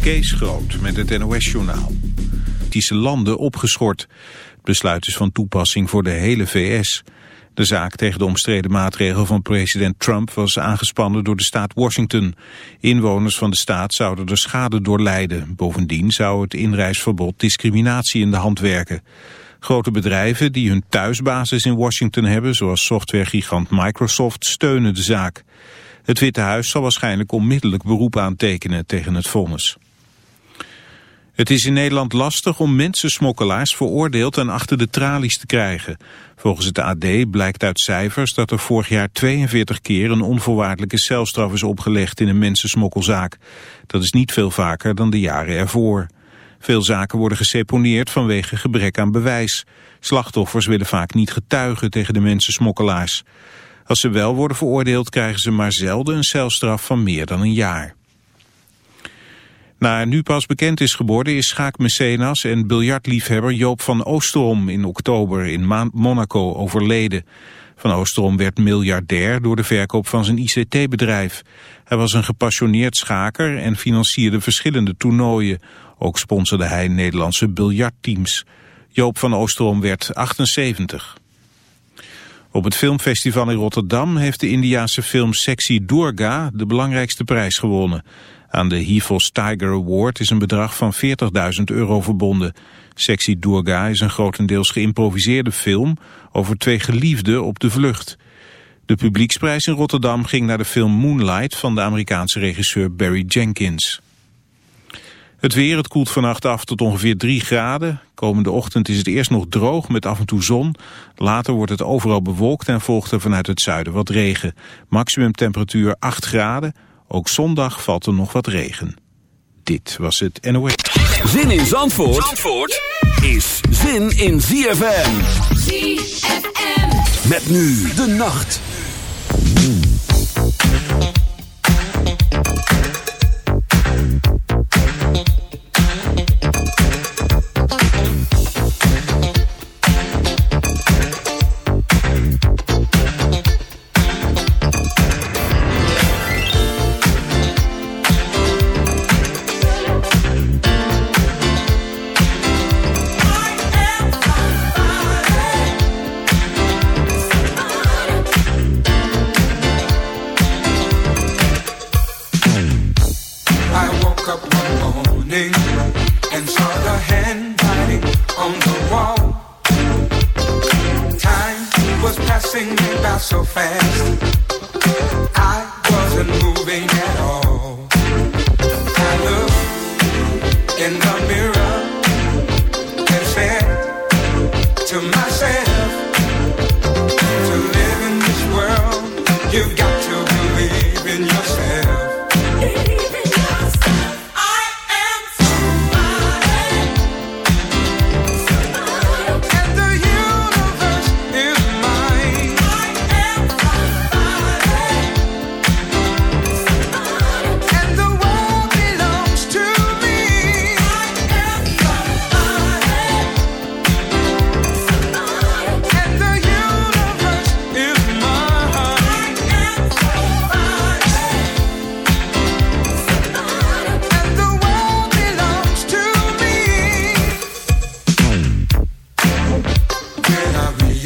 Kees Groot met het NOS-journaal. landen opgeschort. Het besluit is van toepassing voor de hele VS. De zaak tegen de omstreden maatregel van president Trump was aangespannen door de staat Washington. Inwoners van de staat zouden er schade door lijden. Bovendien zou het inreisverbod discriminatie in de hand werken. Grote bedrijven die hun thuisbasis in Washington hebben, zoals softwaregigant Microsoft, steunen de zaak. Het Witte Huis zal waarschijnlijk onmiddellijk beroep aantekenen tegen het vonnis. Het is in Nederland lastig om mensensmokkelaars veroordeeld en achter de tralies te krijgen. Volgens het AD blijkt uit cijfers dat er vorig jaar 42 keer een onvoorwaardelijke celstraf is opgelegd in een mensensmokkelzaak. Dat is niet veel vaker dan de jaren ervoor. Veel zaken worden geseponeerd vanwege gebrek aan bewijs. Slachtoffers willen vaak niet getuigen tegen de mensensmokkelaars. Als ze wel worden veroordeeld krijgen ze maar zelden een celstraf van meer dan een jaar. Na nu pas bekend is geworden is schaakmecenas en biljartliefhebber Joop van Oosterom in oktober in Monaco overleden. Van Oosterom werd miljardair door de verkoop van zijn ICT-bedrijf. Hij was een gepassioneerd schaker en financierde verschillende toernooien. Ook sponsorde hij Nederlandse biljartteams. Joop van Oosterom werd 78. Op het filmfestival in Rotterdam heeft de Indiaanse film Sexy Durga de belangrijkste prijs gewonnen. Aan de Hivos Tiger Award is een bedrag van 40.000 euro verbonden. Sexy Durga is een grotendeels geïmproviseerde film over twee geliefden op de vlucht. De publieksprijs in Rotterdam ging naar de film Moonlight van de Amerikaanse regisseur Barry Jenkins. Het weer, het koelt vannacht af tot ongeveer 3 graden. Komende ochtend is het eerst nog droog met af en toe zon. Later wordt het overal bewolkt en volgt er vanuit het zuiden wat regen. Maximum temperatuur 8 graden. Ook zondag valt er nog wat regen. Dit was het NOS. Zin in Zandvoort, Zandvoort is zin in ZFM. ZFM. Met nu de nacht.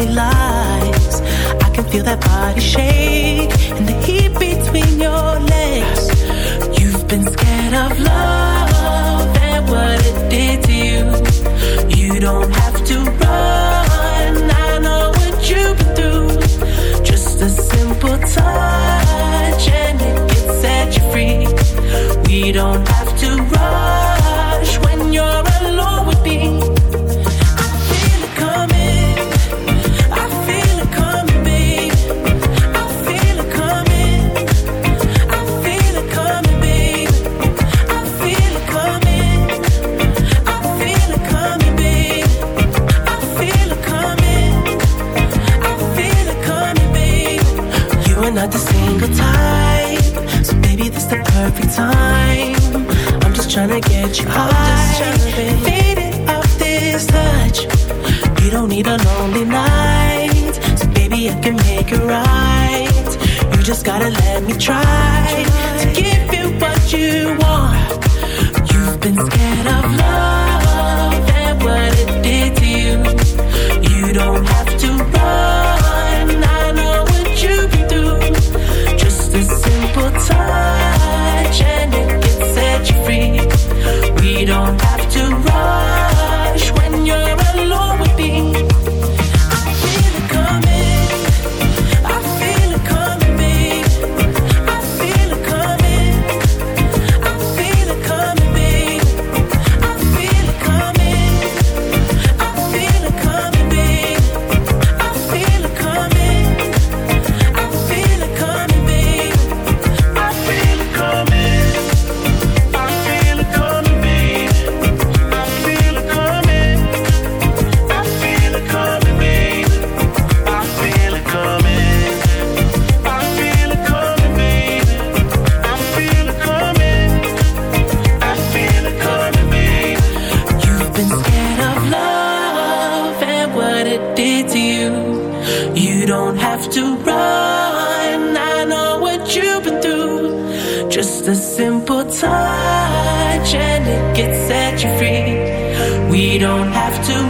me lies. I can feel that body shake and the heat between your legs. You've been scared of love and what it did to you. You don't have to run touch and it gets set you free. We don't have to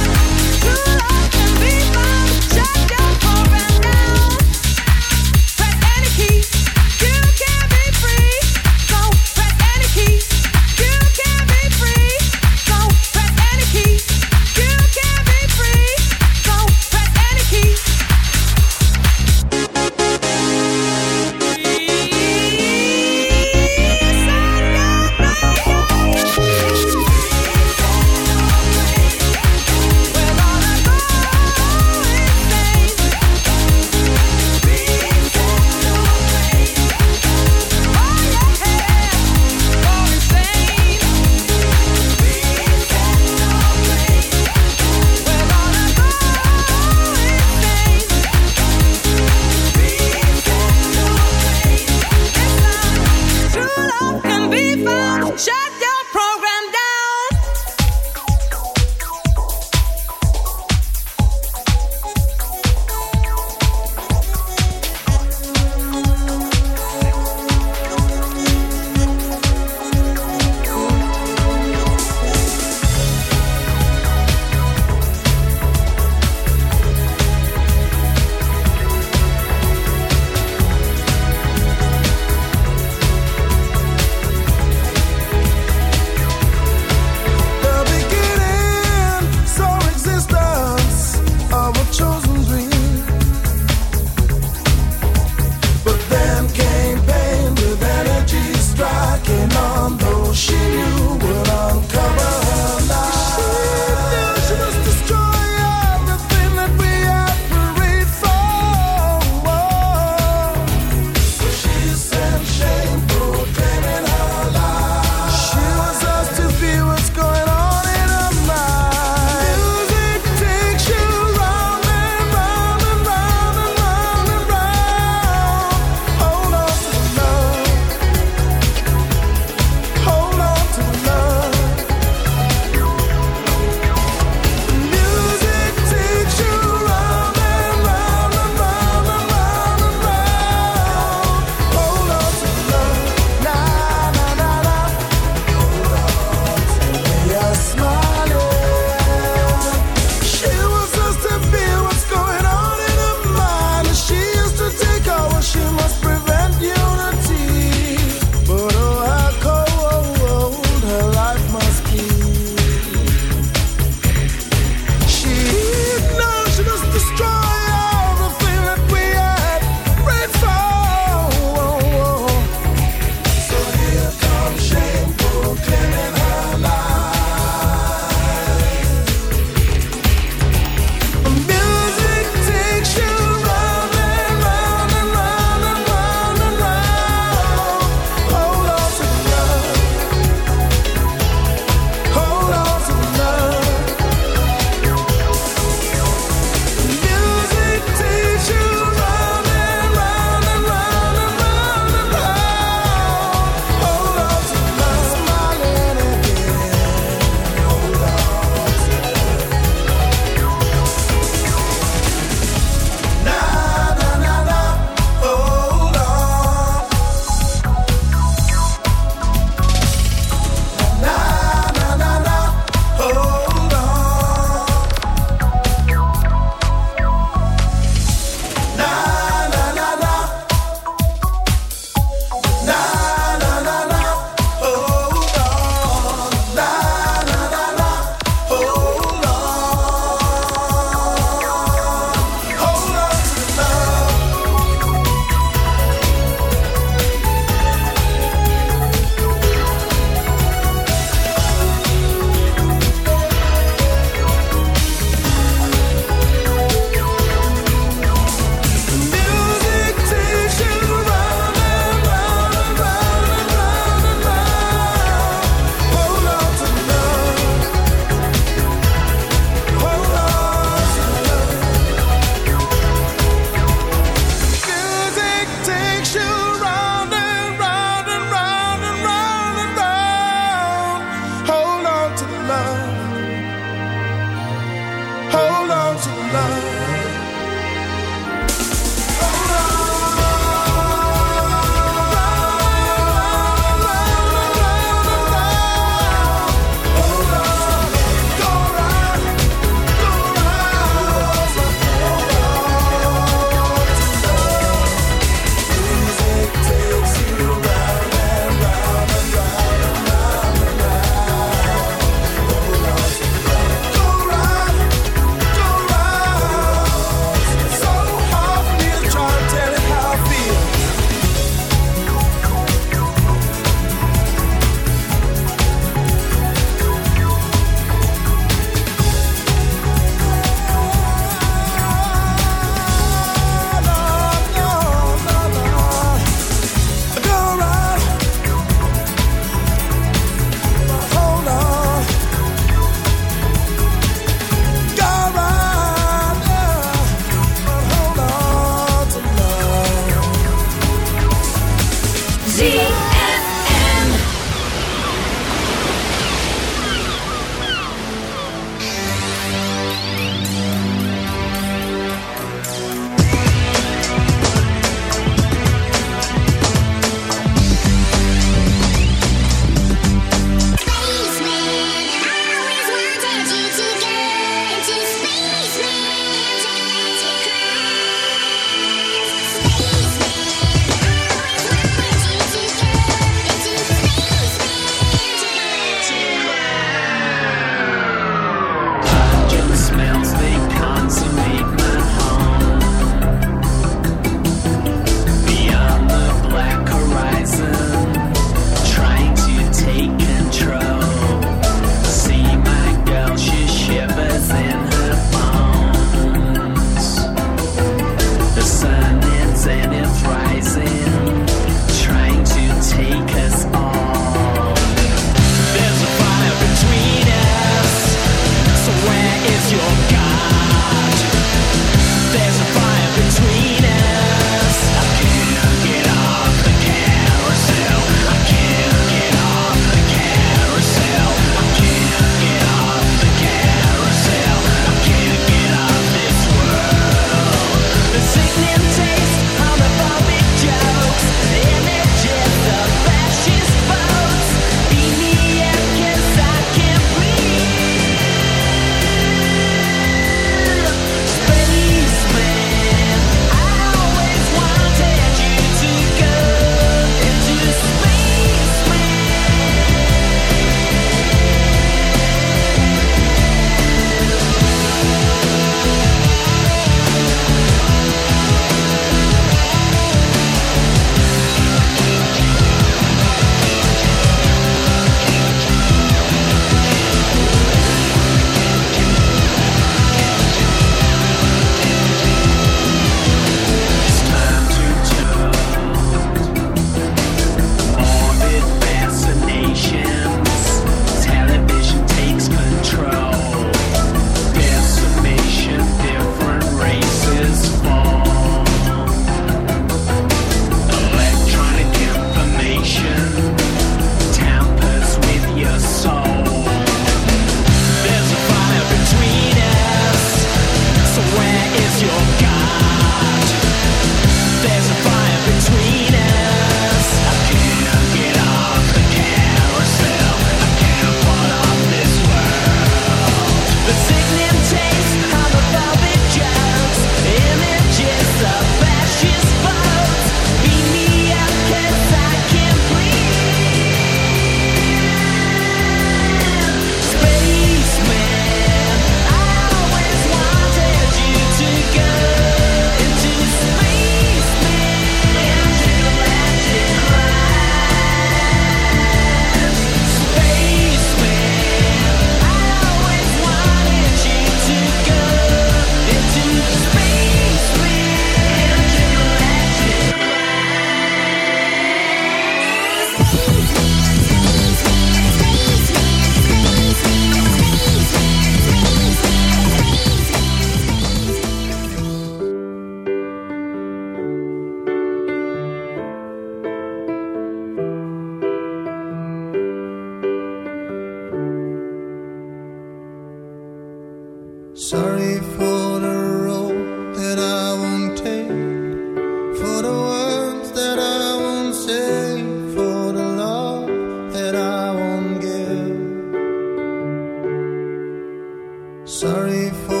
Sorry for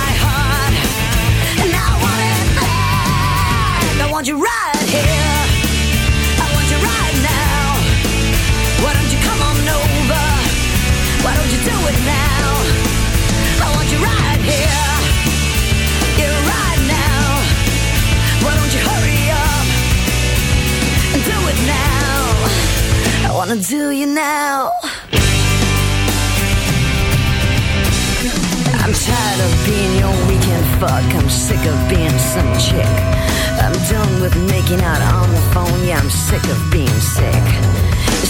sick of being some chick. I'm done with making out on the phone. Yeah, I'm sick of being sick